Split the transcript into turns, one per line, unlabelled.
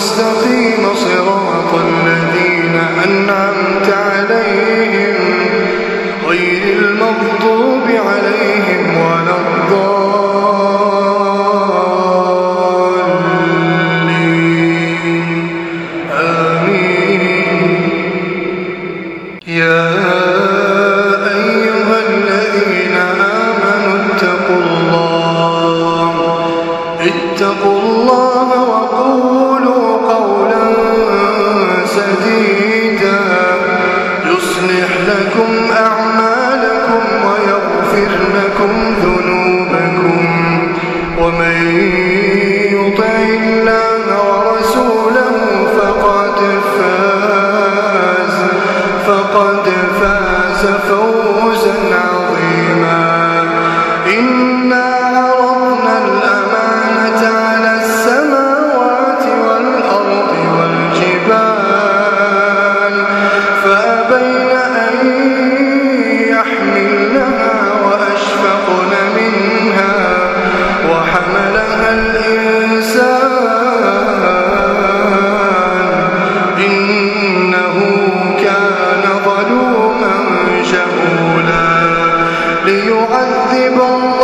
المستقيم صراط الذين أنعمت عليهم غير المغضوب عليهم ولا الضالين. آمين. يا أيها الذين آمنوا اتقوا الله اتقوا الله فقد فاز فوزا عظيما. جهولا ليعذب الله